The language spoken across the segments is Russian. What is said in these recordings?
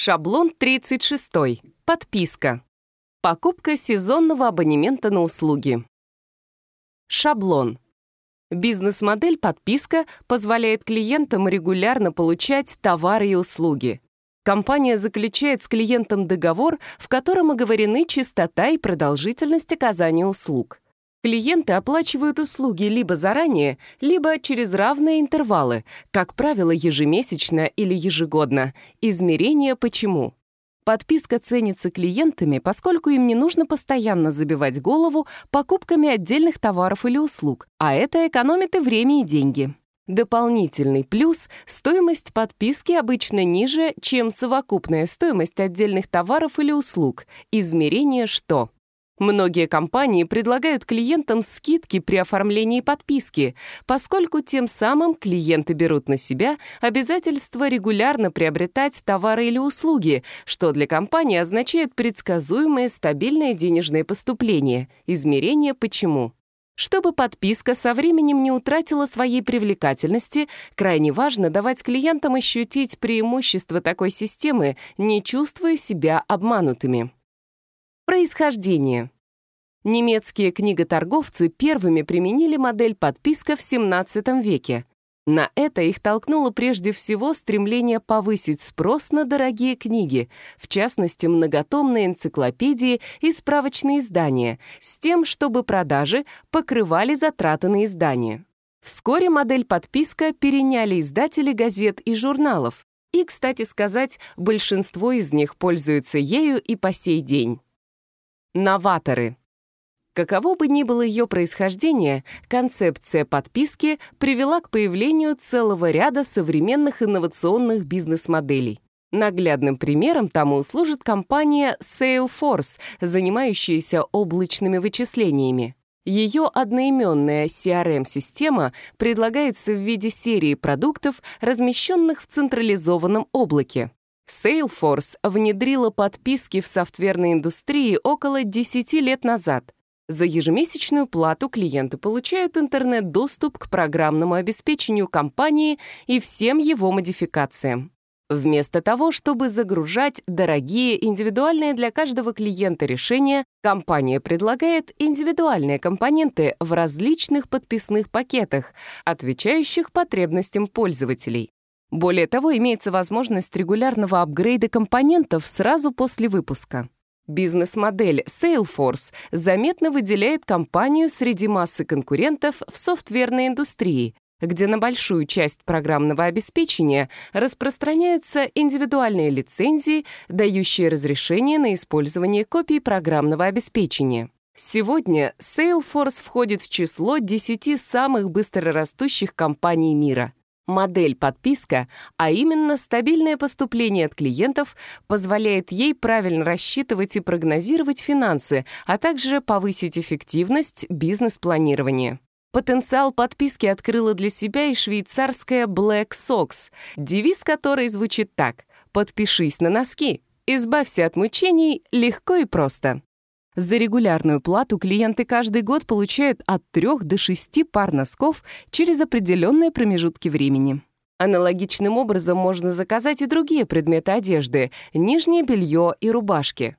Шаблон 36. Подписка. Покупка сезонного абонемента на услуги. Шаблон. Бизнес-модель подписка позволяет клиентам регулярно получать товары и услуги. Компания заключает с клиентом договор, в котором оговорены частота и продолжительность оказания услуг. Клиенты оплачивают услуги либо заранее, либо через равные интервалы, как правило, ежемесячно или ежегодно. Измерение «почему». Подписка ценится клиентами, поскольку им не нужно постоянно забивать голову покупками отдельных товаров или услуг, а это экономит и время, и деньги. Дополнительный плюс — стоимость подписки обычно ниже, чем совокупная стоимость отдельных товаров или услуг. Измерение «что». Многие компании предлагают клиентам скидки при оформлении подписки, поскольку тем самым клиенты берут на себя обязательство регулярно приобретать товары или услуги, что для компании означает предсказуемые стабильные денежные поступления, измерение «почему». Чтобы подписка со временем не утратила своей привлекательности, крайне важно давать клиентам ощутить преимущество такой системы, не чувствуя себя обманутыми. Происхождение. Немецкие книготорговцы первыми применили модель подписка в XVII веке. На это их толкнуло прежде всего стремление повысить спрос на дорогие книги, в частности, многотомные энциклопедии и справочные издания, с тем, чтобы продажи покрывали затраты на издание. Вскоре модель подписка переняли издатели газет и журналов, и, кстати сказать, большинство из них пользуются ею и по сей день. Новаторы. Каково бы ни было ее происхождение, концепция подписки привела к появлению целого ряда современных инновационных бизнес-моделей. Наглядным примером тому служит компания Salesforce, занимающаяся облачными вычислениями. Ее одноименная CRM-система предлагается в виде серии продуктов, размещенных в централизованном облаке. Salesforce внедрила подписки в софтверной индустрии около 10 лет назад. За ежемесячную плату клиенты получают интернет-доступ к программному обеспечению компании и всем его модификациям. Вместо того, чтобы загружать дорогие индивидуальные для каждого клиента решения, компания предлагает индивидуальные компоненты в различных подписных пакетах, отвечающих потребностям пользователей. Более того, имеется возможность регулярного апгрейда компонентов сразу после выпуска. Бизнес-модель Salesforce заметно выделяет компанию среди массы конкурентов в софтверной индустрии, где на большую часть программного обеспечения распространяются индивидуальные лицензии, дающие разрешение на использование копий программного обеспечения. Сегодня Salesforce входит в число 10 самых быстрорастущих компаний мира — Модель подписка, а именно стабильное поступление от клиентов, позволяет ей правильно рассчитывать и прогнозировать финансы, а также повысить эффективность бизнес-планирования. Потенциал подписки открыла для себя и швейцарская Black Sox, девиз которой звучит так «Подпишись на носки, избавься от мучений легко и просто». За регулярную плату клиенты каждый год получают от 3 до 6 пар носков через определенные промежутки времени. Аналогичным образом можно заказать и другие предметы одежды — нижнее белье и рубашки.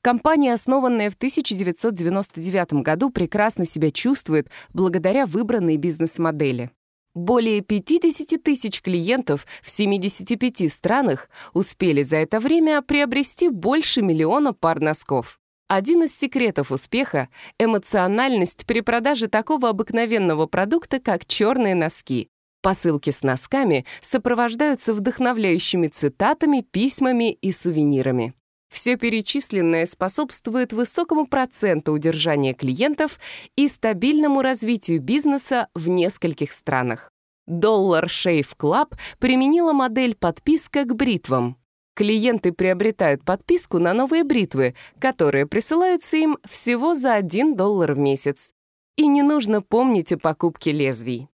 Компания, основанная в 1999 году, прекрасно себя чувствует благодаря выбранной бизнес-модели. Более 50 тысяч клиентов в 75 странах успели за это время приобрести больше миллиона пар носков. Один из секретов успеха — эмоциональность при продаже такого обыкновенного продукта, как черные носки. Посылки с носками сопровождаются вдохновляющими цитатами, письмами и сувенирами. Все перечисленное способствует высокому проценту удержания клиентов и стабильному развитию бизнеса в нескольких странах. Dollar Shave Club применила модель подписка к бритвам клиенты приобретают подписку на новые бритвы, которые присылаются им всего за 1 доллар в месяц. И не нужно помнить о покупке лезвий.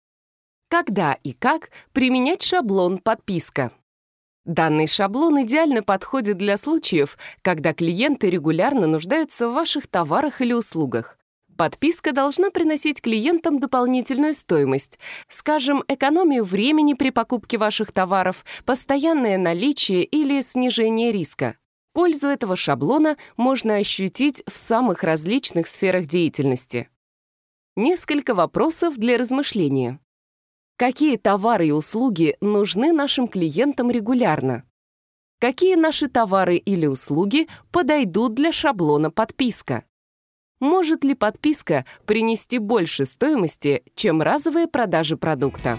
Когда и как применять шаблон «Подписка»? Данный шаблон идеально подходит для случаев, когда клиенты регулярно нуждаются в ваших товарах или услугах. Подписка должна приносить клиентам дополнительную стоимость, скажем, экономию времени при покупке ваших товаров, постоянное наличие или снижение риска. Пользу этого шаблона можно ощутить в самых различных сферах деятельности. Несколько вопросов для размышления. Какие товары и услуги нужны нашим клиентам регулярно? Какие наши товары или услуги подойдут для шаблона подписка? может ли подписка принести больше стоимости, чем разовые продажи продукта.